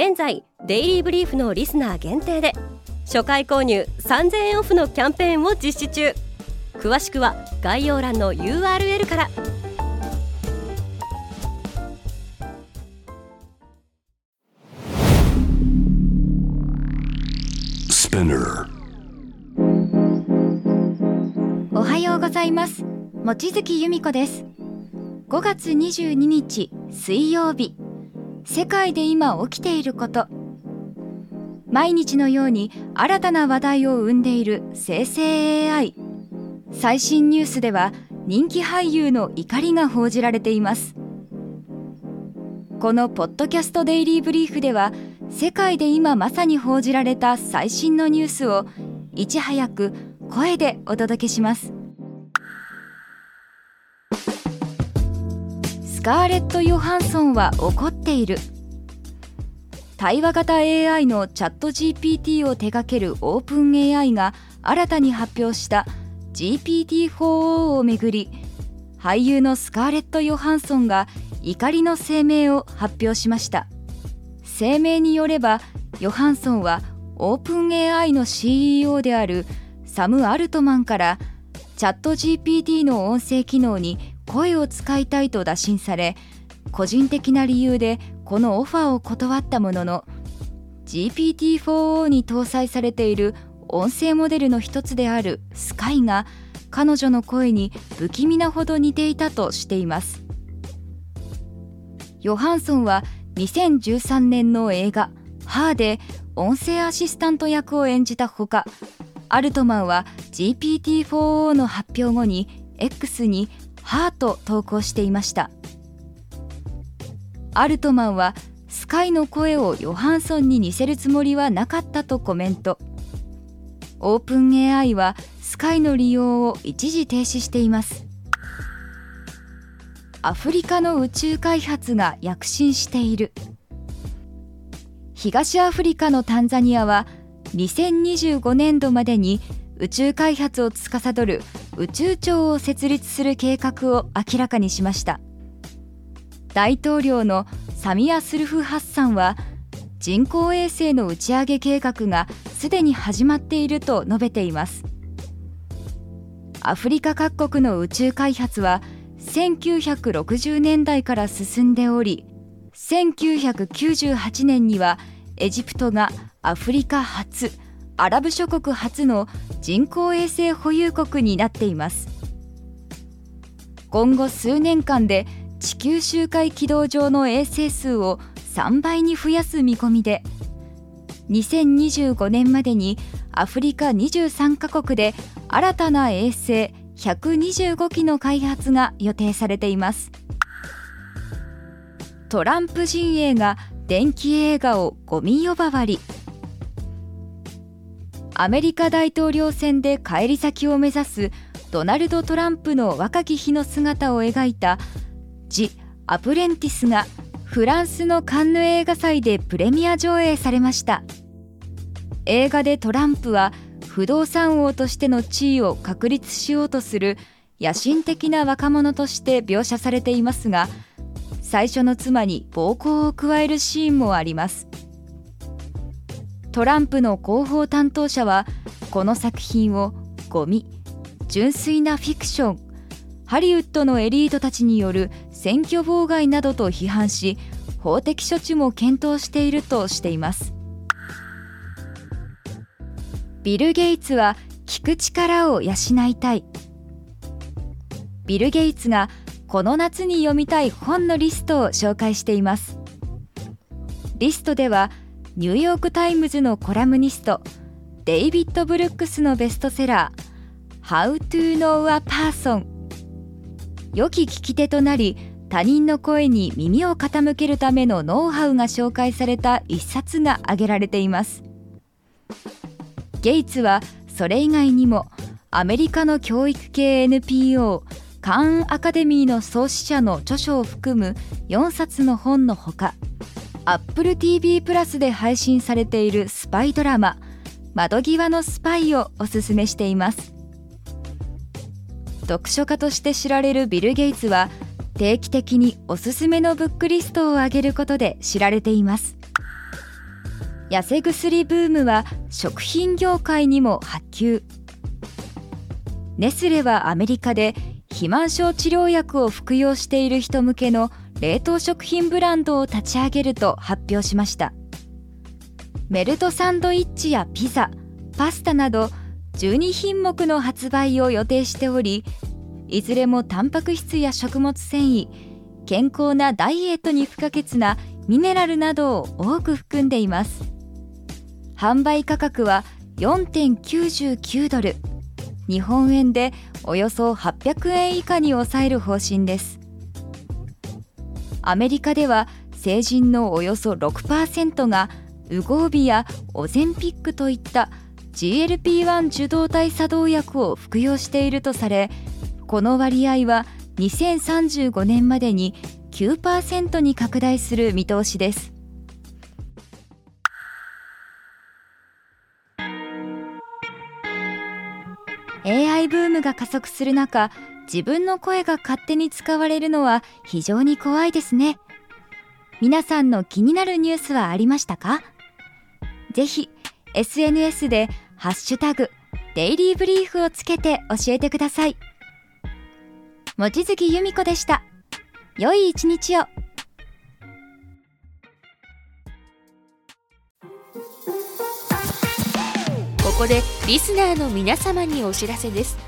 現在デイリーブリーフのリスナー限定で初回購入3000円オフのキャンペーンを実施中。詳しくは概要欄の URL から。おはようございます。望月由美子です。5月22日水曜日世界で今起きていること。毎日のように新たな話題を生んでいる生成 AI 最新ニュースでは人気俳優の怒りが報じられています。このポッドキャストデイリーブリーフでは世界で今まさに報じられた最新のニュースをいち早く声でお届けします。スカーレット・ヨハンソンは怒っている。対話型 AI のチャット GPT を手掛けるオープン AI が新たに発表した GPT-4o をめぐり俳優のスカーレット・ヨハンソンが怒りの声明を発表しました。声明によればヨハンソンはオープン AI の CEO であるサム・アルトマンからチャット GPT の音声機能に声を使いたいと打診され個人的な理由でこのオファーを断ったものの GPT-4o に搭載されている音声モデルの一つであるスカイが彼女の声に不気味なほど似ていたとしています。ヨハンソンは2013年の映画「ハーで音声アシスタント役を演じたほかアルトマンは GPT-4o の発表後に X に「ハーと投稿していました。アルトマンはスカイの声をヨハンソンに似せるつもりはなかったとコメント。オープン AI はスカイの利用を一時停止しています。アフリカの宇宙開発が躍進している。東アフリカのタンザニアは2025年度までに宇宙開発を司る宇宙庁を設立する計画を明らかにしました。大統領のサミア・スルフ・ハッサンは人工衛星の打ち上げ計画がすでに始まっていると述べています。アフリカ各国の宇宙開発は1960年代から進んでおり1998年にはエジプトがアフリカ初アラブ諸国初の人工衛星保有国になっています。今後数年間で地球周回軌道上の衛星数を3倍に増やす見込みで2025年までにアフリカ23カ国で新たな衛星125機の開発が予定されています。トランプ陣営が電気映画をゴミ呼ばわり。アメリカ大統領選で返り咲きを目指すドナルド・トランプの若き日の姿を描いた「ジ・アプレンティス」がフランスのカンヌ映画祭でプレミア上映されました。映画でトランプは不動産王としての地位を確立しようとする野心的な若者として描写されていますが最初の妻に暴行を加えるシーンもあります。トランプの広報担当者はこの作品をゴミ純粋なフィクションハリウッドのエリートたちによる選挙妨害などと批判し法的処置も検討しているとしています。ビル・ゲイツは聞く力を養いたい。ビル・ゲイツがこの夏に読みたい本のリストを紹介しています。リストではニューヨーク・タイムズのコラムニストデイビッド・ブルックスのベストセラー「How to Know a Person」良き聞き手となり他人の声に耳を傾けるためのノウハウが紹介された一冊が挙げられています。ゲイツはそれ以外にもアメリカの教育系 NPO カーンアカデミーの創始者の著書を含む4冊の本のほか Apple TV プラスで配信されているスパイドラマ窓際のスパイをおすすめしています。読書家として知られるビル・ゲイツは定期的におすすめのブックリストを上げることで知られています。痩せ薬ブームは食品業界にも波及。ネスレはアメリカで肥満症治療薬を服用している人向けの冷凍食品ブランドを立ち上げると発表しました。メルトサンドイッチやピザパスタなど12品目の発売を予定しておりいずれもタンパク質や食物繊維健康なダイエットに不可欠なミネラルなどを多く含んでいます。販売価格は4.99ドル。日本円でおよそ800円以下に抑える方針です。アメリカでは成人のおよそ6%がウゴービやオゼンピックといった GLP-1 受動体作動薬を服用しているとされこの割合は2035年までに9%に拡大する見通しです。AI ブームが加速する中自分の声が勝手に使われるのは非常に怖いですね。皆さんの気になるニュースはありましたか？ぜひ SNS でハッシュタグデイリーブリーフをつけて教えてください。望月由美子でした。良い一日を。ここでリスナーの皆様にお知らせです。